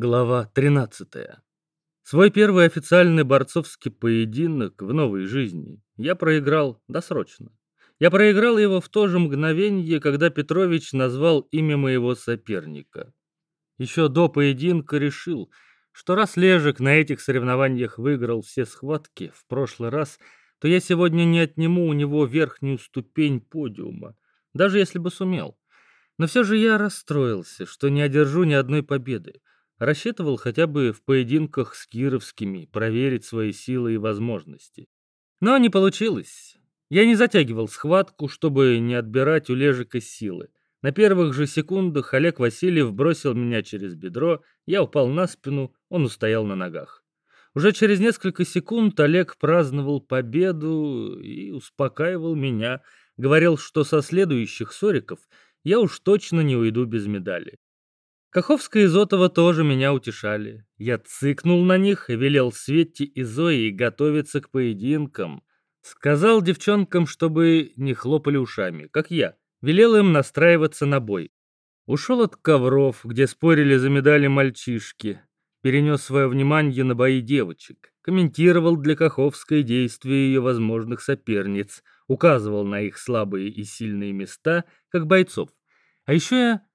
Глава 13. Свой первый официальный борцовский поединок в новой жизни я проиграл досрочно. Я проиграл его в то же мгновение, когда Петрович назвал имя моего соперника. Еще до поединка решил, что раз Лежек на этих соревнованиях выиграл все схватки в прошлый раз, то я сегодня не отниму у него верхнюю ступень подиума, даже если бы сумел. Но все же я расстроился, что не одержу ни одной победы. Рассчитывал хотя бы в поединках с кировскими проверить свои силы и возможности. Но не получилось. Я не затягивал схватку, чтобы не отбирать у Лежика силы. На первых же секундах Олег Васильев бросил меня через бедро, я упал на спину, он устоял на ногах. Уже через несколько секунд Олег праздновал победу и успокаивал меня, говорил, что со следующих сориков я уж точно не уйду без медали. Каховская и Зотова тоже меня утешали. Я цыкнул на них и велел Светте и Зои готовиться к поединкам. Сказал девчонкам, чтобы не хлопали ушами, как я. Велел им настраиваться на бой. Ушел от ковров, где спорили за медали мальчишки. Перенес свое внимание на бои девочек. Комментировал для Каховской действия ее возможных соперниц. Указывал на их слабые и сильные места, как бойцов. А еще я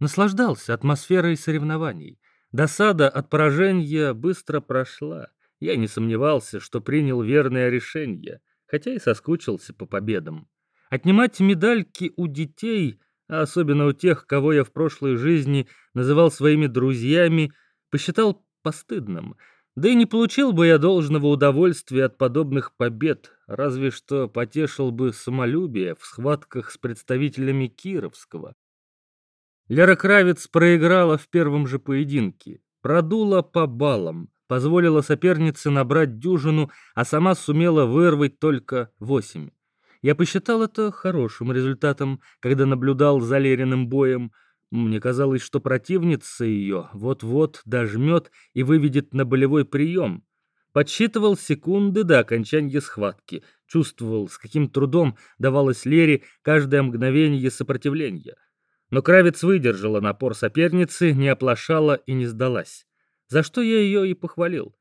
Наслаждался атмосферой соревнований. Досада от поражения быстро прошла. Я не сомневался, что принял верное решение, хотя и соскучился по победам. Отнимать медальки у детей, а особенно у тех, кого я в прошлой жизни называл своими друзьями, посчитал постыдным. Да и не получил бы я должного удовольствия от подобных побед, разве что потешил бы самолюбие в схватках с представителями Кировского. Лера Кравец проиграла в первом же поединке, продула по баллам, позволила сопернице набрать дюжину, а сама сумела вырвать только восемь. Я посчитал это хорошим результатом, когда наблюдал за Лериным боем. Мне казалось, что противница ее вот-вот дожмет и выведет на болевой прием. Подсчитывал секунды до окончания схватки, чувствовал, с каким трудом давалось Лере каждое мгновение сопротивления. Но Кравец выдержала напор соперницы, не оплошала и не сдалась. За что я ее и похвалил.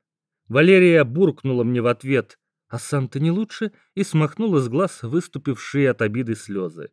Валерия буркнула мне в ответ «А сам-то не лучше?» и смахнула с глаз выступившие от обиды слезы.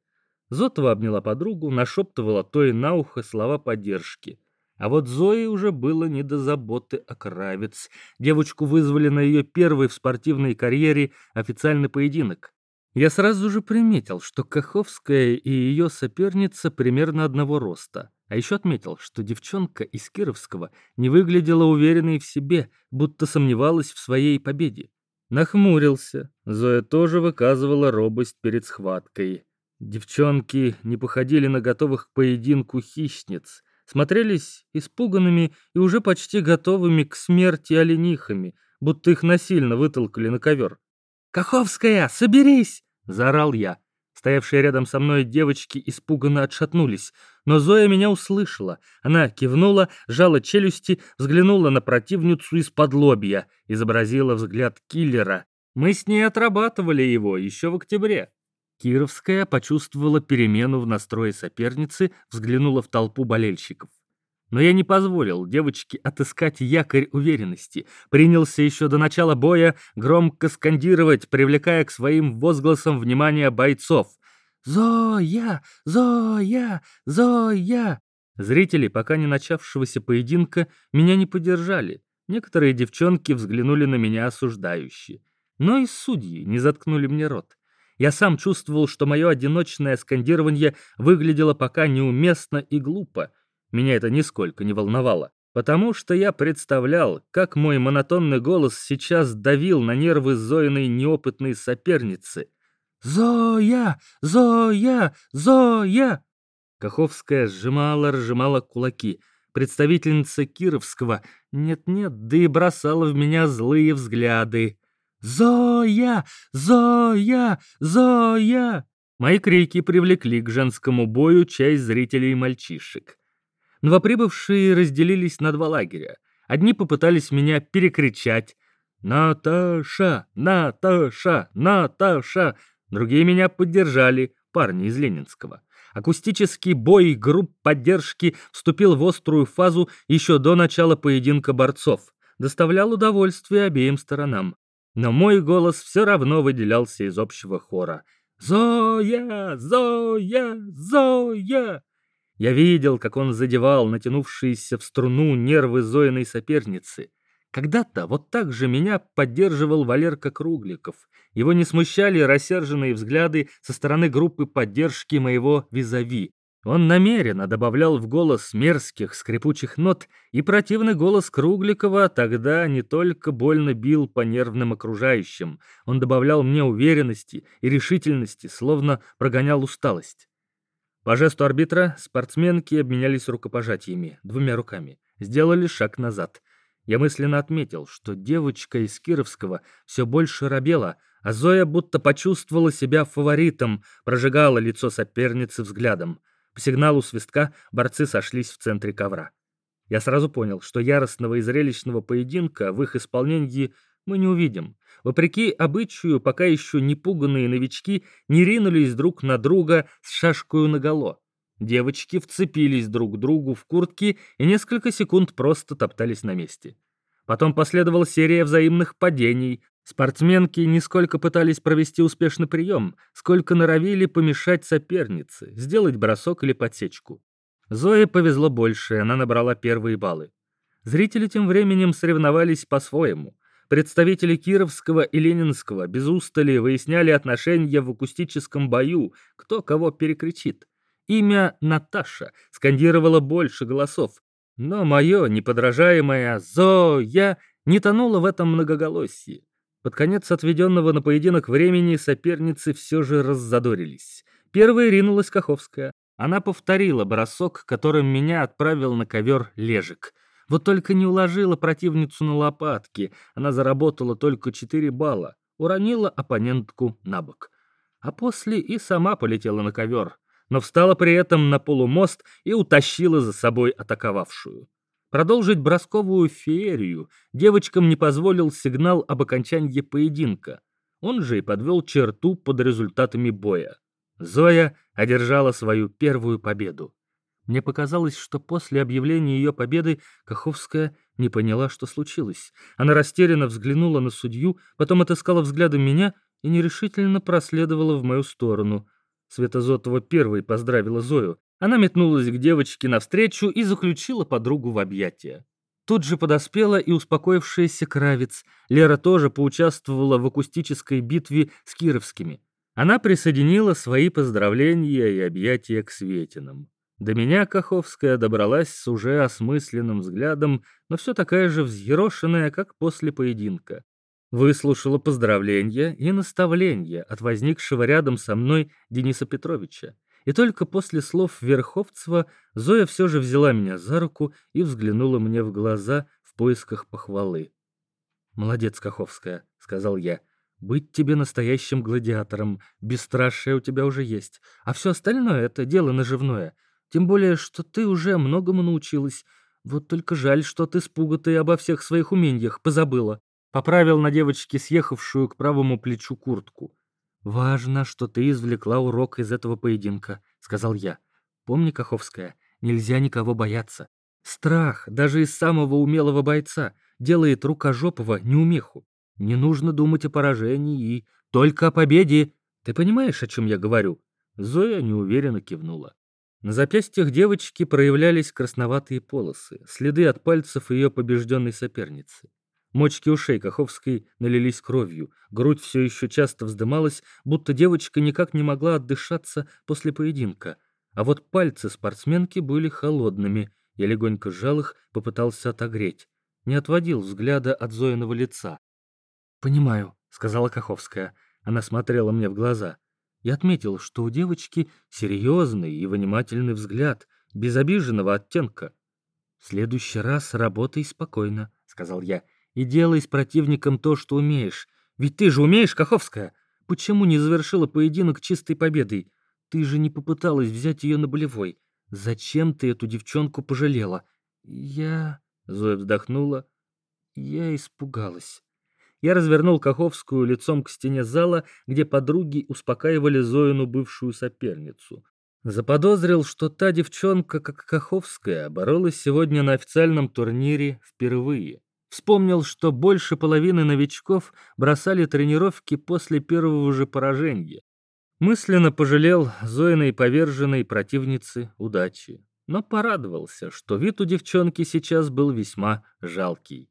Зотова обняла подругу, нашептывала той на ухо слова поддержки. А вот Зои уже было не до заботы о Кравец. Девочку вызвали на ее первый в спортивной карьере официальный поединок. Я сразу же приметил, что Каховская и ее соперница примерно одного роста. А еще отметил, что девчонка из Кировского не выглядела уверенной в себе, будто сомневалась в своей победе. Нахмурился. Зоя тоже выказывала робость перед схваткой. Девчонки не походили на готовых к поединку хищниц. Смотрелись испуганными и уже почти готовыми к смерти оленихами, будто их насильно вытолкали на ковер. «Каховская, соберись!» — заорал я. Стоявшие рядом со мной девочки испуганно отшатнулись, но Зоя меня услышала. Она кивнула, сжала челюсти, взглянула на противницу из-под лобья, изобразила взгляд киллера. Мы с ней отрабатывали его еще в октябре. Кировская почувствовала перемену в настрое соперницы, взглянула в толпу болельщиков. Но я не позволил девочке отыскать якорь уверенности. Принялся еще до начала боя громко скандировать, привлекая к своим возгласам внимание бойцов. «Зоя! Зоя! Зоя!» Зрители, пока не начавшегося поединка, меня не поддержали. Некоторые девчонки взглянули на меня осуждающе. Но и судьи не заткнули мне рот. Я сам чувствовал, что мое одиночное скандирование выглядело пока неуместно и глупо. Меня это нисколько не волновало, потому что я представлял, как мой монотонный голос сейчас давил на нервы Зоиной неопытной соперницы. «Зоя! Зоя! Зоя!» Каховская сжимала-разжимала кулаки. Представительница Кировского нет-нет, да и бросала в меня злые взгляды. «Зоя! Зоя! Зоя!» Мои крики привлекли к женскому бою часть зрителей и мальчишек. Новоприбывшие разделились на два лагеря. Одни попытались меня перекричать «Наташа! Наташа! Наташа!» Другие меня поддержали, парни из Ленинского. Акустический бой групп поддержки вступил в острую фазу еще до начала поединка борцов. Доставлял удовольствие обеим сторонам. Но мой голос все равно выделялся из общего хора. «Зоя! Зоя! Зоя!» Я видел, как он задевал натянувшиеся в струну нервы Зоиной соперницы. Когда-то вот так же меня поддерживал Валерка Кругликов. Его не смущали рассерженные взгляды со стороны группы поддержки моего визави. Он намеренно добавлял в голос мерзких скрипучих нот, и противный голос Кругликова тогда не только больно бил по нервным окружающим, он добавлял мне уверенности и решительности, словно прогонял усталость. По жесту арбитра спортсменки обменялись рукопожатиями, двумя руками, сделали шаг назад — я мысленно отметил, что девочка из Кировского все больше робела, а Зоя будто почувствовала себя фаворитом, прожигала лицо соперницы взглядом. По сигналу свистка борцы сошлись в центре ковра. Я сразу понял, что яростного и зрелищного поединка в их исполнении мы не увидим. Вопреки обычаю, пока еще не пуганные новички не ринулись друг на друга с шашкою наголо. Девочки вцепились друг к другу в куртки и несколько секунд просто топтались на месте. Потом последовала серия взаимных падений. Спортсменки не сколько пытались провести успешный прием, сколько норовили помешать сопернице, сделать бросок или подсечку. Зое повезло больше, она набрала первые баллы. Зрители тем временем соревновались по-своему. Представители Кировского и Ленинского без устали выясняли отношения в акустическом бою, кто кого перекричит. Имя Наташа скандировало больше голосов, но мое неподражаемое «Зоя» не тонуло в этом многоголосии. Под конец отведенного на поединок времени соперницы все же раззадорились. Первой ринулась Каховская. Она повторила бросок, которым меня отправил на ковер Лежик. Вот только не уложила противницу на лопатки. Она заработала только 4 балла. Уронила оппонентку на бок. А после и сама полетела на ковер но встала при этом на полумост и утащила за собой атаковавшую. Продолжить бросковую феерию девочкам не позволил сигнал об окончании поединка. Он же и подвел черту под результатами боя. Зоя одержала свою первую победу. Мне показалось, что после объявления ее победы Каховская не поняла, что случилось. Она растерянно взглянула на судью, потом отыскала взглядом меня и нерешительно проследовала в мою сторону. Светозотова первой поздравила Зою. Она метнулась к девочке навстречу и заключила подругу в объятия. Тут же подоспела и успокоившаяся Кравец. Лера тоже поучаствовала в акустической битве с Кировскими. Она присоединила свои поздравления и объятия к Светинам. До меня Каховская добралась с уже осмысленным взглядом, но все такая же взъерошенная, как после поединка выслушала поздравления и наставления от возникшего рядом со мной Дениса Петровича. И только после слов Верховцева Зоя все же взяла меня за руку и взглянула мне в глаза в поисках похвалы. «Молодец, Каховская», — сказал я. «Быть тебе настоящим гладиатором, бесстрашие у тебя уже есть, а все остальное — это дело наживное. Тем более, что ты уже многому научилась. Вот только жаль, что ты спуга обо всех своих умениях позабыла». Поправил на девочке съехавшую к правому плечу куртку. «Важно, что ты извлекла урок из этого поединка», — сказал я. «Помни, Каховская, нельзя никого бояться. Страх, даже из самого умелого бойца, делает рукожопого неумеху. Не нужно думать о поражении и только о победе. Ты понимаешь, о чем я говорю?» Зоя неуверенно кивнула. На запястьях девочки проявлялись красноватые полосы, следы от пальцев ее побежденной соперницы. Мочки ушей Каховской налились кровью, грудь все еще часто вздымалась, будто девочка никак не могла отдышаться после поединка. А вот пальцы спортсменки были холодными. Я легонько сжал их, попытался отогреть. Не отводил взгляда от Зоиного лица. «Понимаю», — сказала Каховская. Она смотрела мне в глаза. Я отметил, что у девочки серьезный и внимательный взгляд, без обиженного оттенка. «В следующий раз работай спокойно», — сказал я и делай с противником то, что умеешь. Ведь ты же умеешь, Каховская. Почему не завершила поединок чистой победой? Ты же не попыталась взять ее на болевой. Зачем ты эту девчонку пожалела? Я... Зоя вздохнула. Я испугалась. Я развернул Каховскую лицом к стене зала, где подруги успокаивали Зоину бывшую соперницу. Заподозрил, что та девчонка, как Каховская, боролась сегодня на официальном турнире впервые. Вспомнил, что больше половины новичков бросали тренировки после первого же поражения. Мысленно пожалел Зоиной поверженной противницы удачи, но порадовался, что вид у девчонки сейчас был весьма жалкий.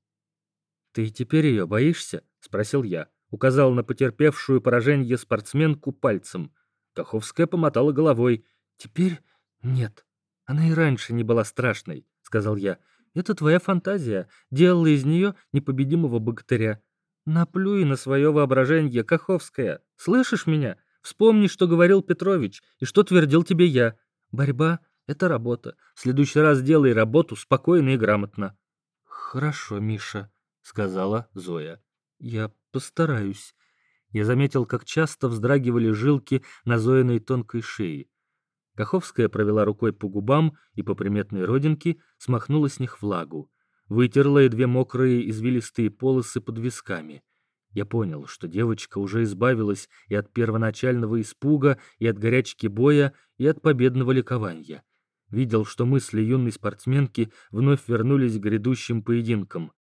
«Ты теперь ее боишься?» — спросил я. Указал на потерпевшую поражение спортсменку пальцем. Каховская помотала головой. «Теперь нет. Она и раньше не была страшной», — сказал я. «Это твоя фантазия делала из нее непобедимого богатыря. Наплюй на свое воображение, Каховская. Слышишь меня? Вспомни, что говорил Петрович и что твердил тебе я. Борьба — это работа. В следующий раз делай работу спокойно и грамотно». «Хорошо, Миша», — сказала Зоя. «Я постараюсь». Я заметил, как часто вздрагивали жилки на Зоиной тонкой шее. Каховская провела рукой по губам и по приметной родинке смахнула с них влагу. Вытерла и две мокрые извилистые полосы под висками. Я понял, что девочка уже избавилась и от первоначального испуга, и от горячки боя, и от победного ликования. Видел, что мысли юной спортсменки вновь вернулись к грядущим поединкам.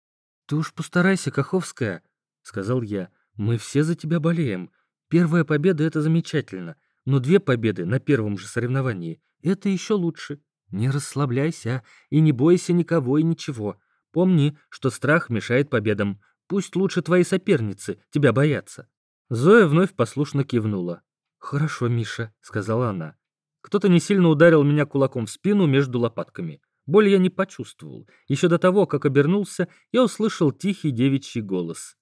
«Ты уж постарайся, Каховская», — сказал я. «Мы все за тебя болеем. Первая победа — это замечательно. Но две победы на первом же соревновании — это еще лучше. Не расслабляйся и не бойся никого и ничего. Помни, что страх мешает победам. Пусть лучше твои соперницы тебя боятся». Зоя вновь послушно кивнула. «Хорошо, Миша», — сказала она. Кто-то не сильно ударил меня кулаком в спину между лопатками. Боль я не почувствовал. Еще до того, как обернулся, я услышал тихий девичий голос.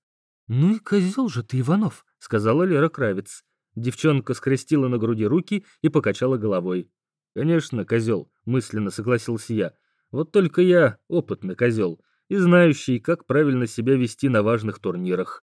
«Ну и козел же ты, Иванов», — сказала Лера Кравец. Девчонка скрестила на груди руки и покачала головой. «Конечно, козел», — мысленно согласился я. «Вот только я опытный козел и знающий, как правильно себя вести на важных турнирах».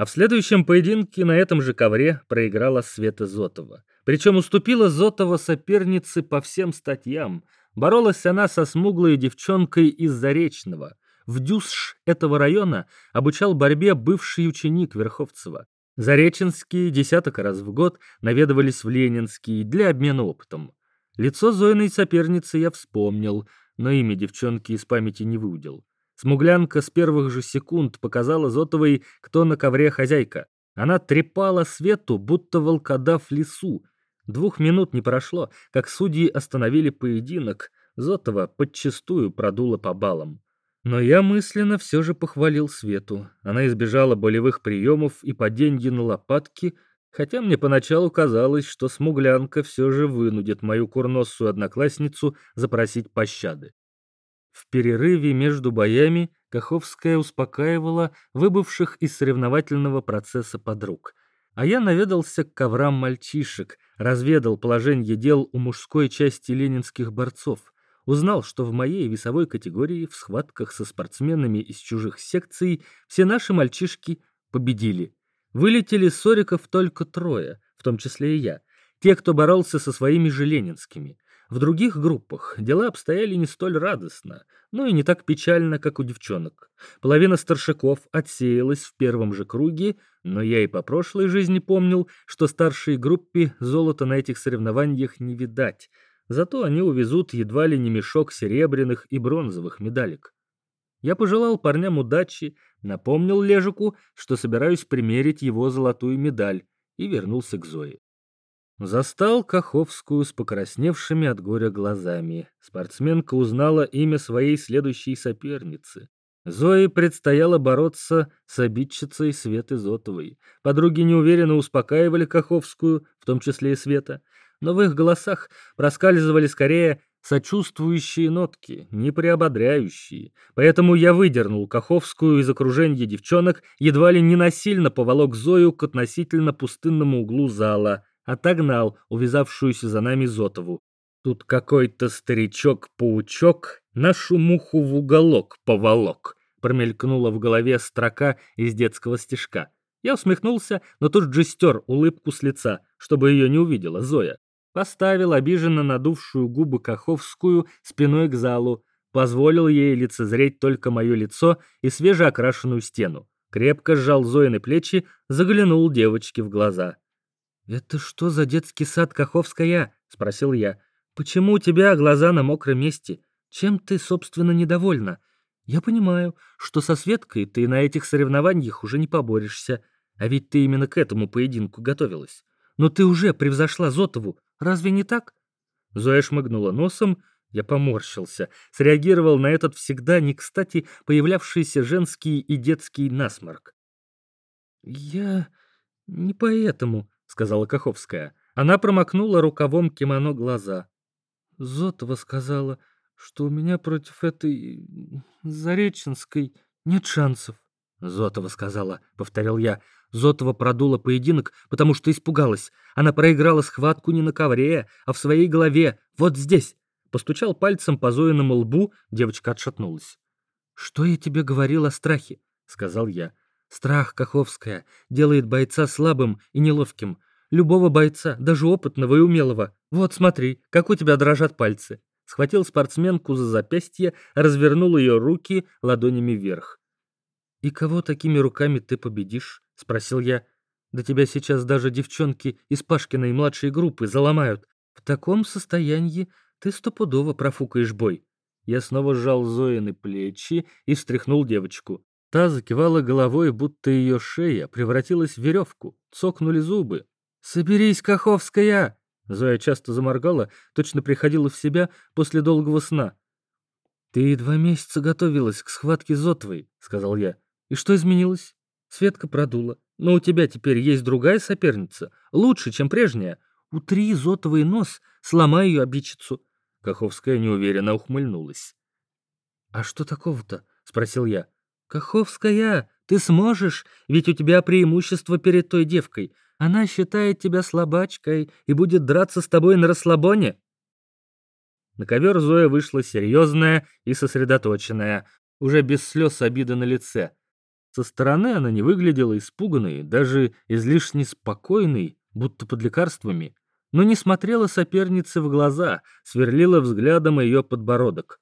А в следующем поединке на этом же ковре проиграла Света Зотова. Причем уступила Зотова сопернице по всем статьям. Боролась она со смуглой девчонкой из Заречного. В дюсш этого района обучал борьбе бывший ученик Верховцева. Зареченские десяток раз в год наведывались в Ленинский для обмена опытом. Лицо Зойной соперницы я вспомнил, но имя девчонки из памяти не выудил. Смуглянка с первых же секунд показала Зотовой, кто на ковре хозяйка. Она трепала свету, будто волкодав лесу. Двух минут не прошло, как судьи остановили поединок. Зотова подчистую продула по баллам. Но я мысленно все же похвалил Свету. Она избежала болевых приемов и падений на лопатки, хотя мне поначалу казалось, что смуглянка все же вынудит мою курносую одноклассницу запросить пощады. В перерыве между боями Каховская успокаивала выбывших из соревновательного процесса подруг. А я наведался к коврам мальчишек, разведал положение дел у мужской части ленинских борцов — узнал, что в моей весовой категории в схватках со спортсменами из чужих секций все наши мальчишки победили. Вылетели ссориков только трое, в том числе и я, те, кто боролся со своими же ленинскими. В других группах дела обстояли не столь радостно, но и не так печально, как у девчонок. Половина старшаков отсеялась в первом же круге, но я и по прошлой жизни помнил, что старшей группе золота на этих соревнованиях не видать — Зато они увезут едва ли не мешок серебряных и бронзовых медалек. Я пожелал парням удачи, напомнил Лежику, что собираюсь примерить его золотую медаль, и вернулся к Зое. Застал Каховскую с покрасневшими от горя глазами. Спортсменка узнала имя своей следующей соперницы. Зое предстояло бороться с обидчицей Светы Зотовой. Подруги неуверенно успокаивали Каховскую, в том числе и Света но в их голосах проскальзывали скорее сочувствующие нотки, не приободряющие. Поэтому я выдернул Каховскую из окружения девчонок, едва ли не насильно поволок Зою к относительно пустынному углу зала, отогнал увязавшуюся за нами Зотову. Тут какой-то старичок-паучок нашу муху в уголок поволок, промелькнула в голове строка из детского стишка. Я усмехнулся, но тут же стер улыбку с лица, чтобы ее не увидела Зоя. Поставил обиженно надувшую губы Каховскую спиной к залу, позволил ей лицезреть только мое лицо и свежеокрашенную стену. Крепко сжал Зоины плечи, заглянул девочке в глаза. «Это что за детский сад Каховская?» — спросил я. «Почему у тебя глаза на мокром месте? Чем ты, собственно, недовольна? Я понимаю, что со Светкой ты на этих соревнованиях уже не поборешься, а ведь ты именно к этому поединку готовилась. Но ты уже превзошла Зотову, разве не так?» Зоя шмыгнула носом, я поморщился, среагировал на этот всегда не кстати появлявшийся женский и детский насморк. «Я не поэтому», — сказала Каховская. Она промокнула рукавом кимоно глаза. Зотова сказала, что у меня против этой Зареченской нет шансов. Зотова сказала, повторил я. Зотова продула поединок, потому что испугалась. Она проиграла схватку не на ковре, а в своей голове, вот здесь. Постучал пальцем по Зоиному лбу, девочка отшатнулась. «Что я тебе говорил о страхе?» — сказал я. «Страх, Каховская, делает бойца слабым и неловким. Любого бойца, даже опытного и умелого. Вот смотри, как у тебя дрожат пальцы». Схватил спортсменку за запястье, развернул ее руки ладонями вверх. «И кого такими руками ты победишь?» — спросил я. «Да тебя сейчас даже девчонки из Пашкиной младшей группы заломают. В таком состоянии ты стопудово профукаешь бой». Я снова сжал Зоины плечи и встряхнул девочку. Та закивала головой, будто ее шея превратилась в веревку. Цокнули зубы. «Соберись, Каховская!» Зоя часто заморгала, точно приходила в себя после долгого сна. «Ты два месяца готовилась к схватке Зотовой», — сказал я. «И что изменилось?» Светка продула. «Но у тебя теперь есть другая соперница, лучше, чем прежняя. Утри Зотовый нос, сломай ее обидчицу». Каховская неуверенно ухмыльнулась. «А что такого-то?» — спросил я. «Каховская, ты сможешь, ведь у тебя преимущество перед той девкой. Она считает тебя слабачкой и будет драться с тобой на расслабоне». На ковер Зоя вышла серьезная и сосредоточенная, уже без слез обиды на лице. Со стороны она не выглядела испуганной, даже излишне спокойной, будто под лекарствами, но не смотрела сопернице в глаза, сверлила взглядом ее подбородок.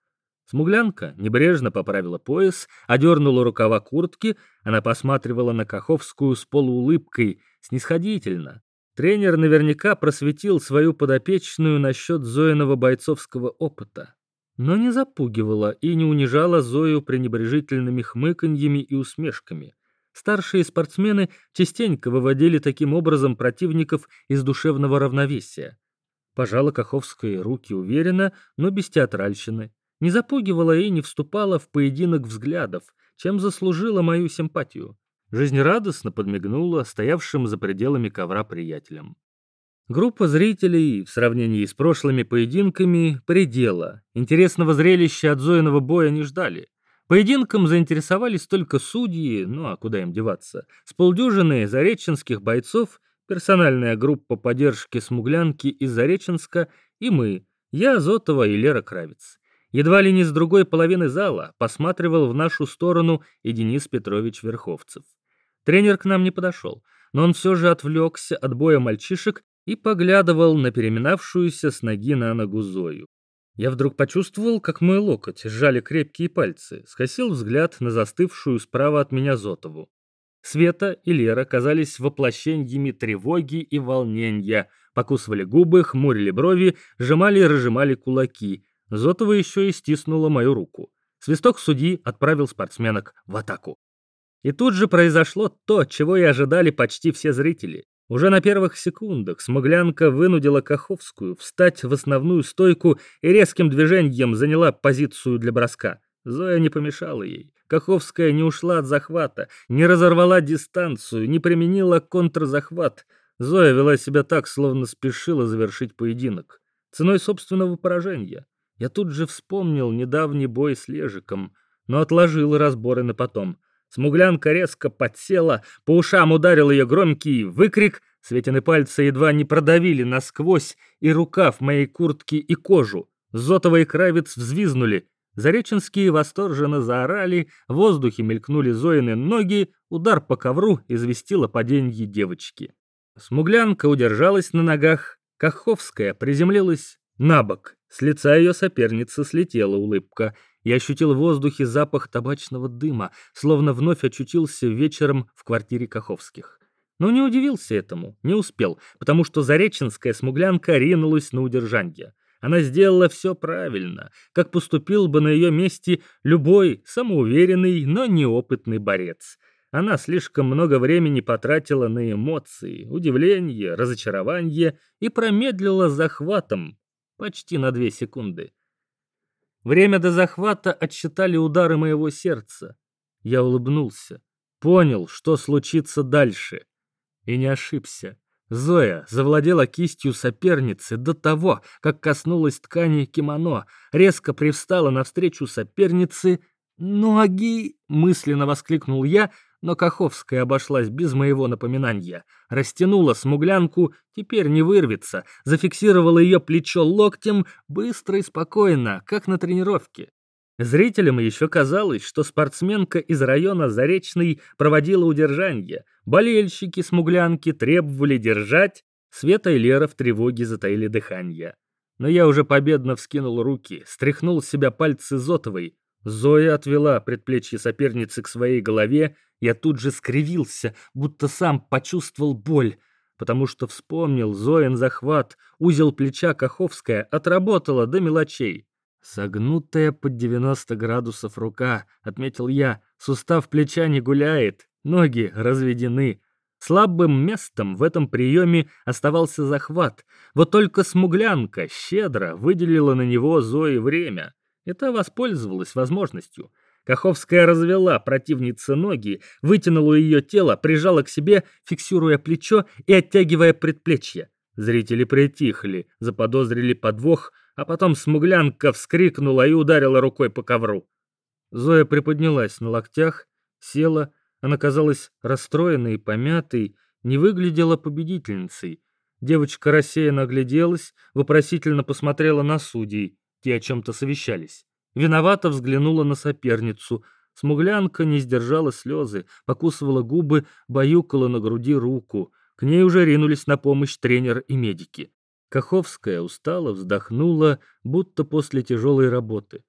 Смуглянка небрежно поправила пояс, одернула рукава куртки, она посматривала на Каховскую с полуулыбкой, снисходительно. Тренер наверняка просветил свою подопечную насчет Зоиного бойцовского опыта, но не запугивала и не унижала Зою пренебрежительными хмыканьями и усмешками. Старшие спортсмены частенько выводили таким образом противников из душевного равновесия. Пожала Каховская руки уверенно, но без театральщины. Не запугивала и не вступала в поединок взглядов, чем заслужила мою симпатию. Жизнерадостно подмигнула стоявшим за пределами ковра приятелям. Группа зрителей в сравнении с прошлыми поединками предела. Интересного зрелища от Зоиного боя не ждали. Поединком заинтересовались только судьи, ну а куда им деваться. С полдюжины зареченских бойцов, персональная группа поддержки Смуглянки из Зареченска и мы, я, Зотова и Лера Кравец. Едва ли не с другой половины зала посматривал в нашу сторону и Денис Петрович Верховцев. Тренер к нам не подошел, но он все же отвлекся от боя мальчишек и поглядывал на переминавшуюся с ноги на ногу Зою. Я вдруг почувствовал, как мой локоть сжали крепкие пальцы, скосил взгляд на застывшую справа от меня Зотову. Света и Лера казались воплощениями тревоги и волнения, покусывали губы, хмурили брови, сжимали и разжимали кулаки. Зотова еще и стиснула мою руку. Свисток судьи отправил спортсменок в атаку. И тут же произошло то, чего и ожидали почти все зрители. Уже на первых секундах смуглянка вынудила Каховскую встать в основную стойку и резким движением заняла позицию для броска. Зоя не помешала ей. Каховская не ушла от захвата, не разорвала дистанцию, не применила контрзахват. Зоя вела себя так, словно спешила завершить поединок. Ценой собственного поражения. Я тут же вспомнил недавний бой с Лежиком, но отложил разборы на потом. Смуглянка резко подсела, по ушам ударил ее громкий выкрик, Светины пальцы едва не продавили насквозь и рукав моей куртки и кожу. Зотова и Кравец взвизнули. Зареченские восторженно заорали, в воздухе мелькнули Зоины ноги, удар по ковру известил о падении девочки. Смуглянка удержалась на ногах, Каховская приземлилась на бок. С лица ее соперницы слетела улыбка. Я ощутил в воздухе запах табачного дыма, словно вновь очутился вечером в квартире Каховских. Но не удивился этому, не успел, потому что зареченская смуглянка ринулась на удержанье. Она сделала все правильно, как поступил бы на ее месте любой самоуверенный, но неопытный борец. Она слишком много времени потратила на эмоции, удивление, разочарование и промедлила захватом почти на две секунды. Время до захвата отсчитали удары моего сердца. Я улыбнулся, понял, что случится дальше. И не ошибся. Зоя завладела кистью соперницы до того, как коснулась ткани кимоно, резко привстала навстречу сопернице. «Ноги!» — мысленно воскликнул я, но Каховская обошлась без моего напоминания. Растянула смуглянку, теперь не вырвется, зафиксировала ее плечо локтем, быстро и спокойно, как на тренировке. Зрителям еще казалось, что спортсменка из района Заречный проводила удержание. Болельщики-смуглянки требовали держать. Света и Лера в тревоге затаили дыхание. Но я уже победно вскинул руки, стряхнул с себя пальцы Зотовой. Зоя отвела предплечье соперницы к своей голове. Я тут же скривился, будто сам почувствовал боль, потому что вспомнил Зоин захват, узел плеча Каховская отработала до мелочей. «Согнутая под 90 градусов рука», — отметил я, — «сустав плеча не гуляет, ноги разведены». Слабым местом в этом приеме оставался захват, вот только смуглянка щедро выделила на него Зои время, та воспользовалась возможностью. Каховская развела противнице ноги, вытянула ее тело, прижала к себе, фиксируя плечо и оттягивая предплечье. Зрители притихли, заподозрили подвох — а потом смуглянка вскрикнула и ударила рукой по ковру. Зоя приподнялась на локтях, села, она казалась расстроенной и помятой, не выглядела победительницей. Девочка рассеянно огляделась, вопросительно посмотрела на судей, те о чем-то совещались. Виновато взглянула на соперницу. Смуглянка не сдержала слезы, покусывала губы, баюкала на груди руку. К ней уже ринулись на помощь тренер и медики. Каховская устало вздохнула, будто после тяжелой работы.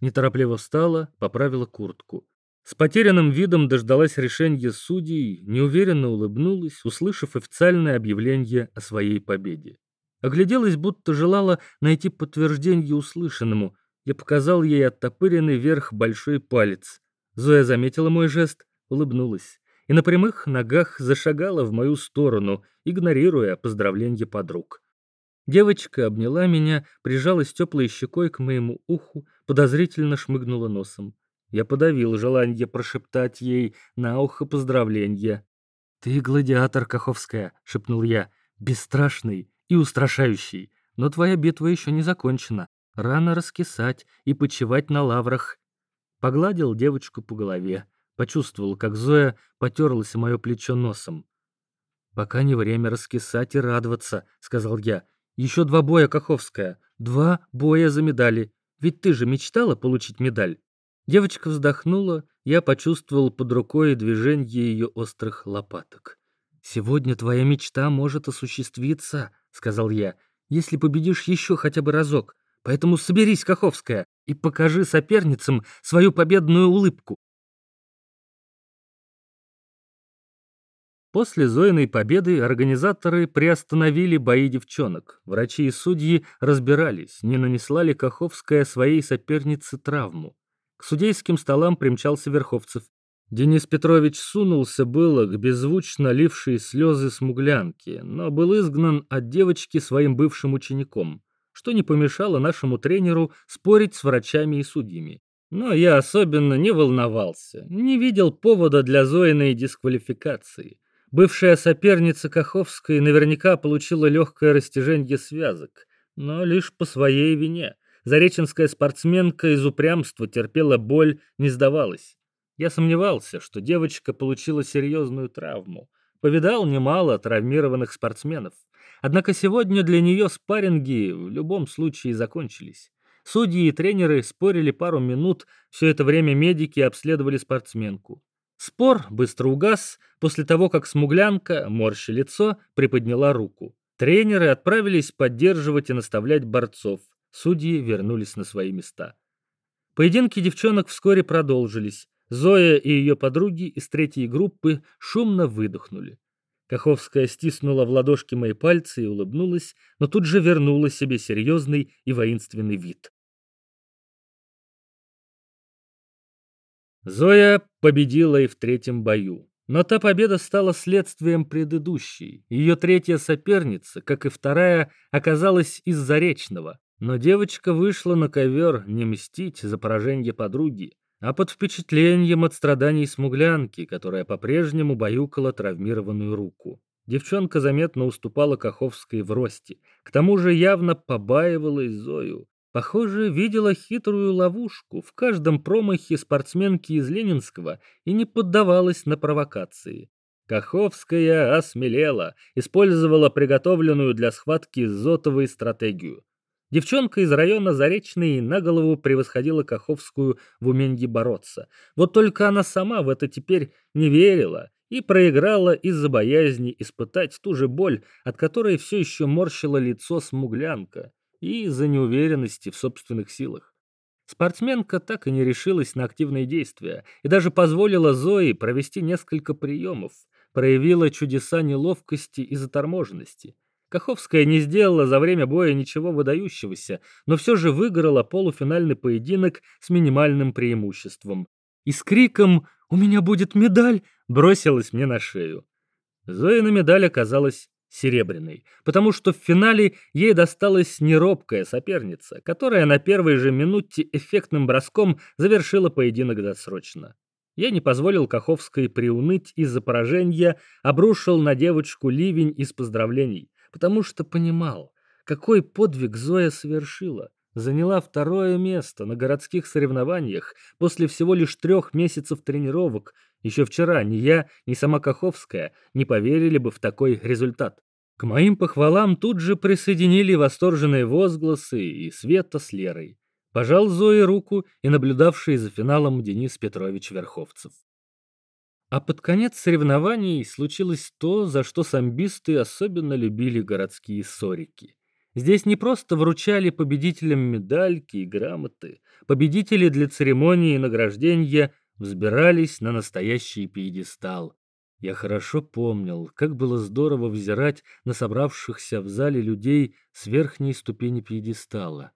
Неторопливо встала, поправила куртку. С потерянным видом дождалась решения судей, неуверенно улыбнулась, услышав официальное объявление о своей победе. Огляделась, будто желала найти подтверждение услышанному. Я показал ей оттопыренный вверх большой палец. Зоя заметила мой жест, улыбнулась и на прямых ногах зашагала в мою сторону, игнорируя поздравления подруг. Девочка обняла меня, прижалась теплой щекой к моему уху, подозрительно шмыгнула носом. Я подавил желание прошептать ей на ухо поздравления. «Ты гладиатор, Каховская», — шепнул я, — «бесстрашный и устрашающий. Но твоя битва еще не закончена. Рано раскисать и почивать на лаврах». Погладил девочку по голове, почувствовал, как Зоя потерлась мое плечо носом. «Пока не время раскисать и радоваться», — сказал я. Еще два боя, Каховская. Два боя за медали. Ведь ты же мечтала получить медаль. Девочка вздохнула, я почувствовал под рукой движение ее острых лопаток. «Сегодня твоя мечта может осуществиться», — сказал я, «если победишь еще хотя бы разок. Поэтому соберись, Каховская, и покажи соперницам свою победную улыбку». После Зоиной победы организаторы приостановили бои девчонок. Врачи и судьи разбирались, не нанесла ли Каховская своей сопернице травму. К судейским столам примчался Верховцев. Денис Петрович сунулся было к беззвучно лившей слезы смуглянки, но был изгнан от девочки своим бывшим учеником, что не помешало нашему тренеру спорить с врачами и судьями. Но я особенно не волновался, не видел повода для Зоиной дисквалификации. Бывшая соперница Каховской наверняка получила легкое растяжение связок, но лишь по своей вине. Зареченская спортсменка из упрямства терпела боль, не сдавалась. Я сомневался, что девочка получила серьезную травму. Повидал немало травмированных спортсменов. Однако сегодня для нее спарринги в любом случае закончились. Судьи и тренеры спорили пару минут, все это время медики обследовали спортсменку. Спор быстро угас после того, как смуглянка, морщи лицо, приподняла руку. Тренеры отправились поддерживать и наставлять борцов. Судьи вернулись на свои места. Поединки девчонок вскоре продолжились. Зоя и ее подруги из третьей группы шумно выдохнули. Каховская стиснула в ладошки мои пальцы и улыбнулась, но тут же вернула себе серьезный и воинственный вид. Зоя победила и в третьем бою. Но та победа стала следствием предыдущей. Ее третья соперница, как и вторая, оказалась из Заречного. Но девочка вышла на ковер не мстить за поражение подруги, а под впечатлением от страданий смуглянки, которая по-прежнему баюкала травмированную руку. Девчонка заметно уступала Каховской в росте, к тому же явно побаивалась Зою. Похоже, видела хитрую ловушку в каждом промахе спортсменки из Ленинского и не поддавалась на провокации. Каховская осмелела, использовала приготовленную для схватки зотовую стратегию. Девчонка из района Заречный на голову превосходила Каховскую в уменье бороться. Вот только она сама в это теперь не верила и проиграла из-за боязни испытать ту же боль, от которой все еще морщило лицо смуглянка и из-за неуверенности в собственных силах. Спортсменка так и не решилась на активные действия и даже позволила Зои провести несколько приемов, проявила чудеса неловкости и заторможенности. Каховская не сделала за время боя ничего выдающегося, но все же выиграла полуфинальный поединок с минимальным преимуществом. И с криком «У меня будет медаль!» бросилась мне на шею. Зоина медаль оказалась серебряной, потому что в финале ей досталась неробкая соперница, которая на первой же минуте эффектным броском завершила поединок досрочно. Я не позволил Каховской приуныть из-за поражения, обрушил на девочку ливень из поздравлений, потому что понимал, какой подвиг Зоя совершила. Заняла второе место на городских соревнованиях после всего лишь трех месяцев тренировок еще вчера ни я, ни сама Каховская не поверили бы в такой результат. К моим похвалам тут же присоединили восторженные возгласы и Света с Лерой. Пожал Зое руку и наблюдавший за финалом Денис Петрович Верховцев. А под конец соревнований случилось то, за что самбисты особенно любили городские сорики. Здесь не просто вручали победителям медальки и грамоты, победители для церемонии награждения взбирались на настоящий пьедестал. Я хорошо помнил, как было здорово взирать на собравшихся в зале людей с верхней ступени пьедестала.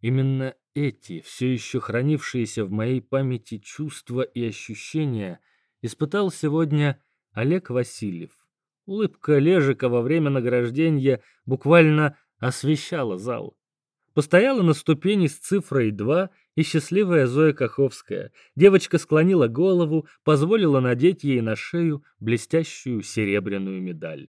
Именно эти, все еще хранившиеся в моей памяти чувства и ощущения, испытал сегодня Олег Васильев. Улыбка Лежика во время награждения буквально освещала зал. Постояла на ступени с цифрой 2 и счастливая Зоя Каховская. Девочка склонила голову, позволила надеть ей на шею блестящую серебряную медаль.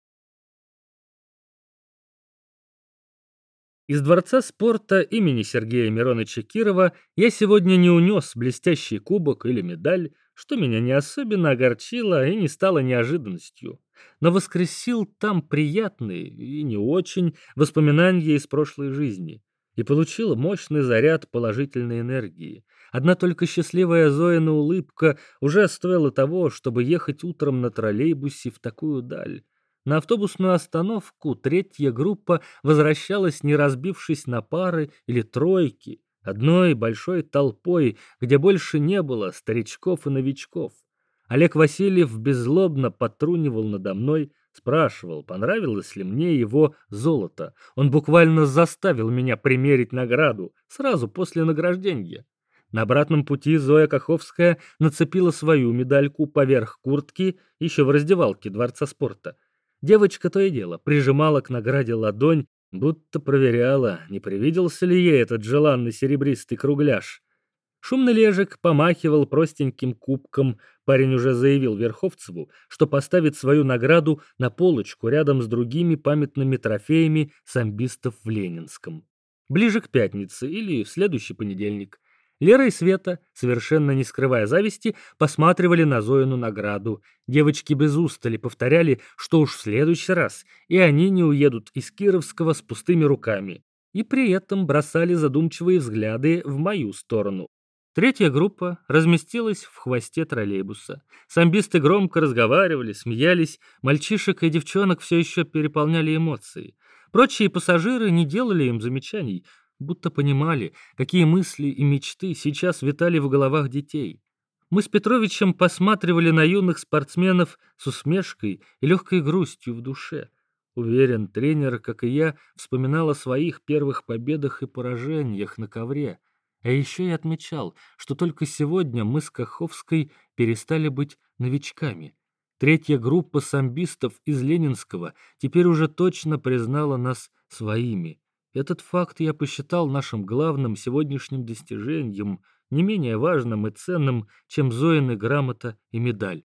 Из Дворца спорта имени Сергея Мироновича Кирова я сегодня не унес блестящий кубок или медаль, что меня не особенно огорчило и не стало неожиданностью, но воскресил там приятные и не очень воспоминания из прошлой жизни и получил мощный заряд положительной энергии. Одна только счастливая Зоина улыбка уже стоила того, чтобы ехать утром на троллейбусе в такую даль. На автобусную остановку третья группа возвращалась, не разбившись на пары или тройки, одной большой толпой, где больше не было старичков и новичков. Олег Васильев беззлобно потрунивал надо мной, Спрашивал, понравилось ли мне его золото. Он буквально заставил меня примерить награду сразу после награждения. На обратном пути Зоя Каховская нацепила свою медальку поверх куртки еще в раздевалке Дворца спорта. Девочка то и дело прижимала к награде ладонь, будто проверяла, не привиделся ли ей этот желанный серебристый кругляш. Шумный лежик помахивал простеньким кубком. Парень уже заявил Верховцеву, что поставит свою награду на полочку рядом с другими памятными трофеями самбистов в Ленинском. Ближе к пятнице или в следующий понедельник. Лера и Света, совершенно не скрывая зависти, посматривали на Зоину награду. Девочки без устали повторяли, что уж в следующий раз, и они не уедут из Кировского с пустыми руками. И при этом бросали задумчивые взгляды в мою сторону. Третья группа разместилась в хвосте троллейбуса. Самбисты громко разговаривали, смеялись, мальчишек и девчонок все еще переполняли эмоции. Прочие пассажиры не делали им замечаний, будто понимали, какие мысли и мечты сейчас витали в головах детей. Мы с Петровичем посматривали на юных спортсменов с усмешкой и легкой грустью в душе. Уверен, тренер, как и я, вспоминал о своих первых победах и поражениях на ковре. А еще и отмечал, что только сегодня мы с Каховской перестали быть новичками. Третья группа самбистов из Ленинского теперь уже точно признала нас своими. Этот факт я посчитал нашим главным сегодняшним достижением, не менее важным и ценным, чем Зоины грамота и медаль.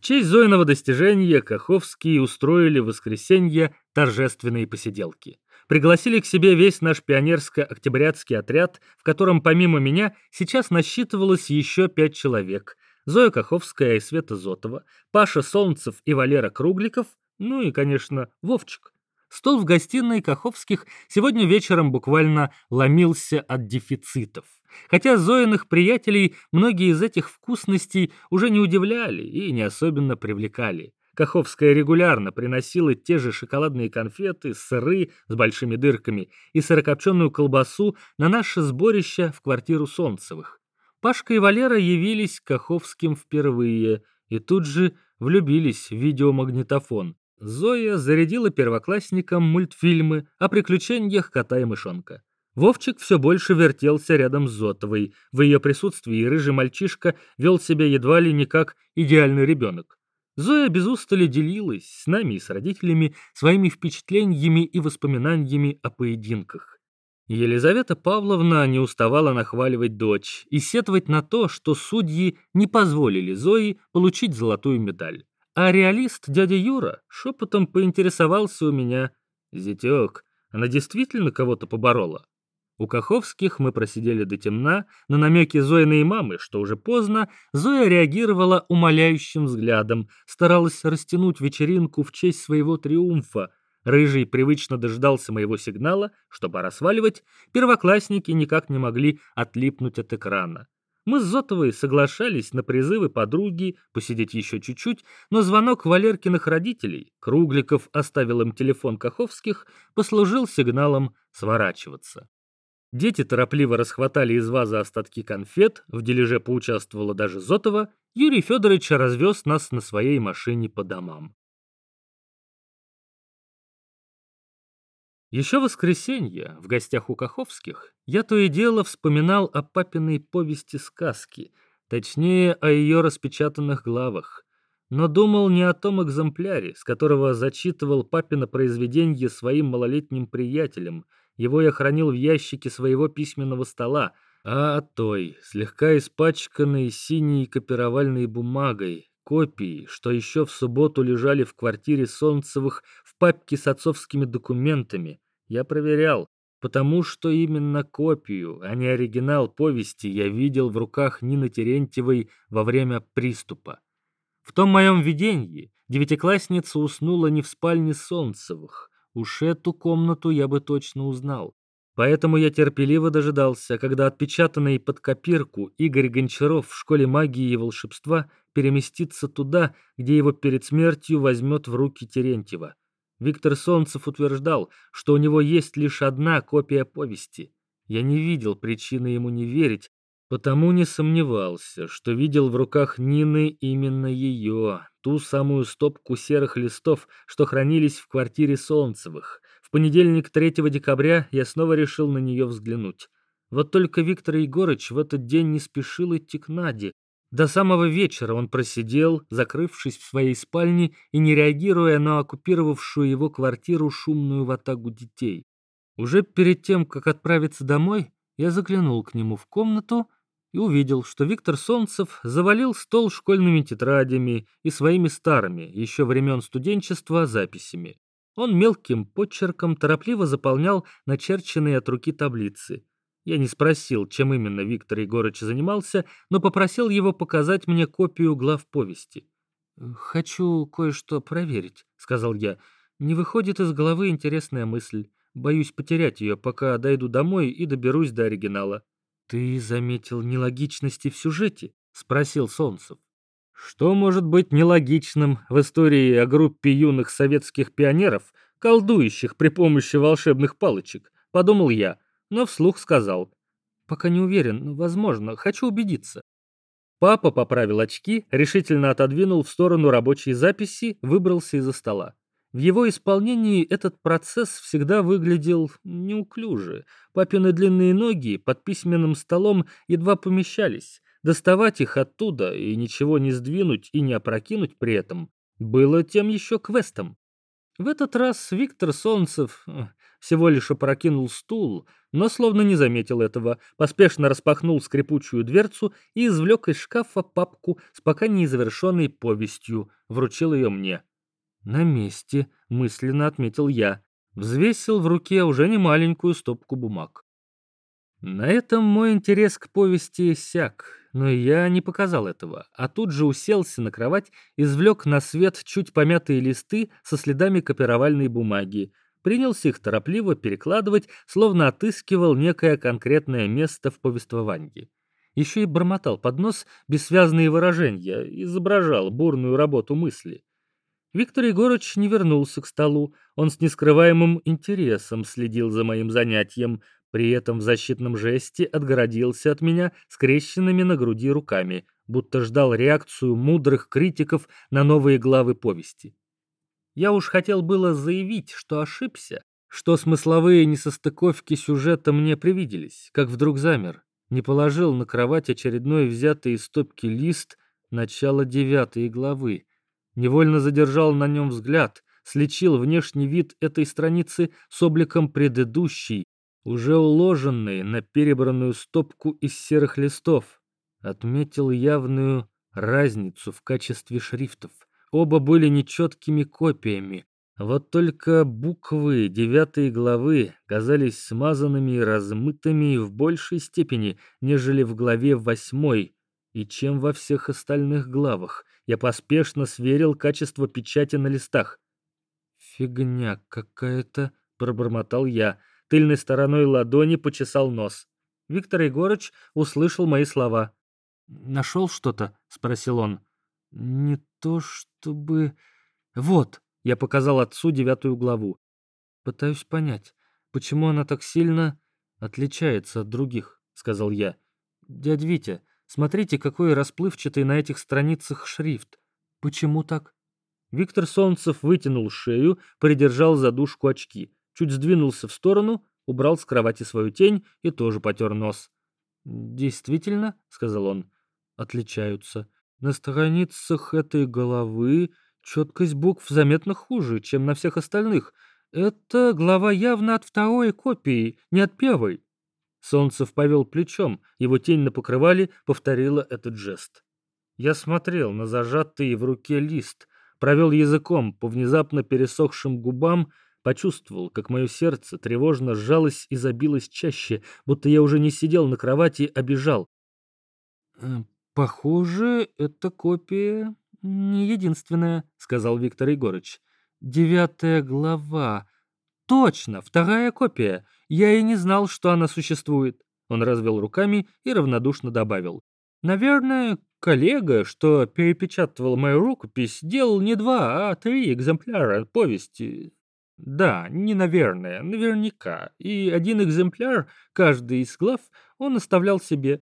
В честь Зоиного достижения Каховские устроили в воскресенье торжественные посиделки. Пригласили к себе весь наш пионерско-октябрятский отряд, в котором помимо меня сейчас насчитывалось еще пять человек. Зоя Каховская и Света Зотова, Паша Солнцев и Валера Кругликов, ну и, конечно, Вовчик. Стол в гостиной Каховских сегодня вечером буквально ломился от дефицитов. Хотя Зоиных приятелей многие из этих вкусностей уже не удивляли и не особенно привлекали. Каховская регулярно приносила те же шоколадные конфеты, сыры с большими дырками и сырокопченую колбасу на наше сборище в квартиру Солнцевых. Пашка и Валера явились Каховским впервые и тут же влюбились в видеомагнитофон. Зоя зарядила первоклассникам мультфильмы о приключениях кота и мышонка. Вовчик все больше вертелся рядом с Зотовой. В ее присутствии рыжий мальчишка вел себя едва ли не как идеальный ребенок. Зоя без устали делилась с нами и с родителями своими впечатлениями и воспоминаниями о поединках. Елизавета Павловна не уставала нахваливать дочь и сетовать на то, что судьи не позволили Зои получить золотую медаль. А реалист дядя Юра шепотом поинтересовался у меня. «Зятек, она действительно кого-то поборола?» У Каховских мы просидели до темна, на намеки Зоиной мамы, что уже поздно, Зоя реагировала умоляющим взглядом, старалась растянуть вечеринку в честь своего триумфа. Рыжий привычно дождался моего сигнала, что пора сваливать, первоклассники никак не могли отлипнуть от экрана. Мы с Зотовой соглашались на призывы подруги посидеть еще чуть-чуть, но звонок Валеркиных родителей, Кругликов оставил им телефон Каховских, послужил сигналом сворачиваться. Дети торопливо расхватали из вазы остатки конфет, в дележе поучаствовала даже Зотова, Юрий Федорович развез нас на своей машине по домам. Еще в воскресенье, в гостях у Каховских, я то и дело вспоминал о папиной повести-сказки, точнее, о ее распечатанных главах, но думал не о том экземпляре, с которого зачитывал папино произведение своим малолетним приятелям, его я хранил в ящике своего письменного стола, а о той, слегка испачканной синей копировальной бумагой, копии, что еще в субботу лежали в квартире Солнцевых в папке с отцовскими документами. Я проверял, потому что именно копию, а не оригинал повести я видел в руках Нины Терентьевой во время приступа. В том моем видении девятиклассница уснула не в спальне Солнцевых. Уж эту комнату я бы точно узнал. Поэтому я терпеливо дожидался, когда отпечатанный под копирку Игорь Гончаров в школе магии и волшебства переместится туда, где его перед смертью возьмет в руки Терентьева. Виктор Солнцев утверждал, что у него есть лишь одна копия повести. Я не видел причины ему не верить, потому не сомневался, что видел в руках Нины именно ее, ту самую стопку серых листов, что хранились в квартире Солнцевых. В понедельник 3 декабря я снова решил на нее взглянуть. Вот только Виктор Егорыч в этот день не спешил идти к Наде. До самого вечера он просидел, закрывшись в своей спальне и не реагируя на оккупировавшую его квартиру шумную ватагу детей. Уже перед тем, как отправиться домой, я заглянул к нему в комнату и увидел, что Виктор Солнцев завалил стол школьными тетрадями и своими старыми, еще времен студенчества, записями. Он мелким почерком торопливо заполнял начерченные от руки таблицы. Я не спросил, чем именно Виктор Егорыч занимался, но попросил его показать мне копию глав повести. «Хочу кое-что проверить», — сказал я. «Не выходит из головы интересная мысль. Боюсь потерять ее, пока дойду домой и доберусь до оригинала». «Ты заметил нелогичности в сюжете?» — спросил Солнцев. Что может быть нелогичным в истории о группе юных советских пионеров, колдующих при помощи волшебных палочек, подумал я, но вслух сказал. пока не уверен, но, возможно, хочу убедиться. Папа поправил очки, решительно отодвинул в сторону рабочей записи, выбрался из-за стола. В его исполнении этот процесс всегда выглядел неуклюже. Папины длинные ноги под письменным столом едва помещались. Доставать их оттуда и ничего не сдвинуть и не опрокинуть при этом было тем еще квестом. В этот раз Виктор Солнцев всего лишь опрокинул стул, но словно не заметил этого, поспешно распахнул скрипучую дверцу и извлек из шкафа папку с пока не завершенной повестью, вручил ее мне. «На месте», — мысленно отметил я, взвесил в руке уже не маленькую стопку бумаг. На этом мой интерес к повести иссяк, но я не показал этого, а тут же уселся на кровать, извлек на свет чуть помятые листы со следами копировальной бумаги, принялся их торопливо перекладывать, словно отыскивал некое конкретное место в повествовании. Еще и бормотал под нос бессвязные выражения, изображал бурную работу мысли. Виктор Егорович не вернулся к столу, он с нескрываемым интересом следил за моим занятием, при этом в защитном жесте отгородился от меня скрещенными на груди руками, будто ждал реакцию мудрых критиков на новые главы повести. Я уж хотел было заявить, что ошибся, что смысловые несостыковки сюжета мне привиделись, как вдруг замер, не положил на кровать очередной взятый из стопки лист начала девятой главы, невольно задержал на нем взгляд, слечил внешний вид этой страницы с обликом предыдущей, уже уложенной на перебранную стопку из серых листов, отметил явную разницу в качестве шрифтов — Оба были нечеткими копиями. Вот только буквы девятой главы казались смазанными и размытыми в большей степени, нежели в главе восьмой, и чем во всех остальных главах. Я поспешно сверил качество печати на листах. «Фигня какая-то», — пробормотал я. Тыльной стороной ладони почесал нос. Виктор Егорыч услышал мои слова. «Нашел что-то?» — спросил он. «Не то чтобы...» «Вот!» — я показал отцу девятую главу. «Пытаюсь понять, почему она так сильно отличается от других», — сказал я. «Дядь Витя, смотрите, какой расплывчатый на этих страницах шрифт. Почему так?» Виктор Солнцев вытянул шею, придержал задушку очки, чуть сдвинулся в сторону, убрал с кровати свою тень и тоже потер нос. «Действительно», — сказал он, — «отличаются. На страницах этой головы четкость букв заметно хуже, чем на всех остальных. Это глава явно от второй копии, не от первой. Солнцев повел плечом, его тень на покрывале повторила этот жест. Я смотрел на зажатый в руке лист, провел языком по внезапно пересохшим губам, почувствовал, как мое сердце тревожно сжалось и забилось чаще, будто я уже не сидел на кровати, а бежал. «Э, «Похоже, эта копия не единственная», — сказал Виктор Егорыч. «Девятая глава. Точно, вторая копия. Я и не знал, что она существует». Он развел руками и равнодушно добавил. «Наверное, коллега, что перепечатывал мою рукопись, делал не два, а три экземпляра повести. Да, не наверное, наверняка. И один экземпляр, каждый из глав, он оставлял себе.